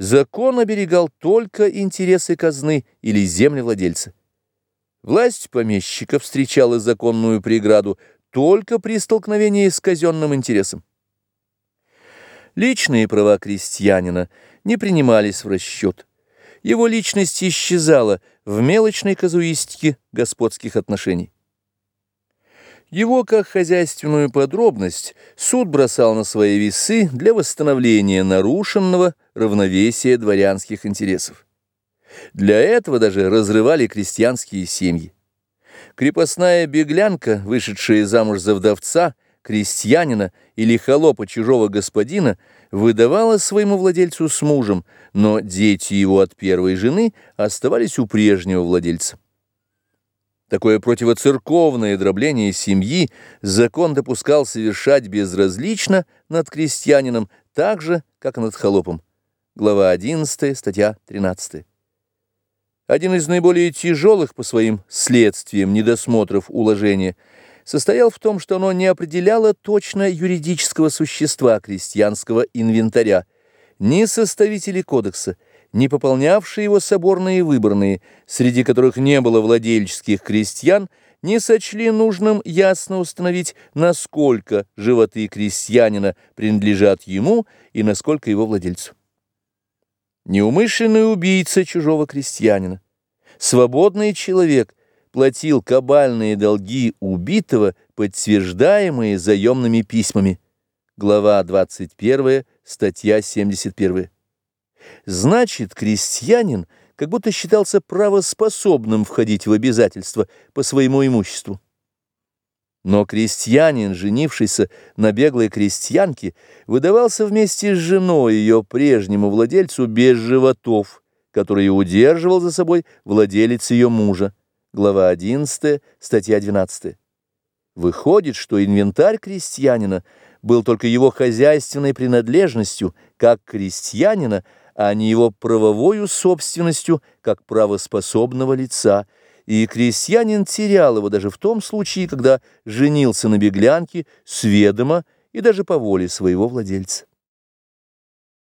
Закон оберегал только интересы казны или землевладельца. Власть помещика встречала законную преграду только при столкновении с казенным интересом. Личные права крестьянина не принимались в расчет. Его личность исчезала в мелочной казуистике господских отношений. Его, как хозяйственную подробность, суд бросал на свои весы для восстановления нарушенного равновесия дворянских интересов. Для этого даже разрывали крестьянские семьи. Крепостная беглянка, вышедшая замуж за вдовца, крестьянина или холопа чужого господина, выдавала своему владельцу с мужем, но дети его от первой жены оставались у прежнего владельца. Такое противоцерковное дробление семьи закон допускал совершать безразлично над крестьянином так же, как и над холопом. Глава 11, статья 13. Один из наиболее тяжелых по своим следствиям недосмотров уложения состоял в том, что оно не определяло точно юридического существа крестьянского инвентаря, ни составители кодекса, не пополнявшие его соборные выборные, среди которых не было владельческих крестьян, не сочли нужным ясно установить, насколько животы крестьянина принадлежат ему и насколько его владельцу. Неумышленный убийца чужого крестьянина, свободный человек платил кабальные долги убитого, подтверждаемые заемными письмами. Глава 21, статья 71. Значит, крестьянин как будто считался правоспособным входить в обязательства по своему имуществу. Но крестьянин, женившийся на беглой крестьянке, выдавался вместе с женой ее прежнему владельцу без животов, которые удерживал за собой владелец ее мужа. Глава 11, статья 12. Выходит, что инвентарь крестьянина был только его хозяйственной принадлежностью, как крестьянина, а не его правовою собственностью, как правоспособного лица, и крестьянин терял его даже в том случае, когда женился на беглянке с ведома и даже по воле своего владельца.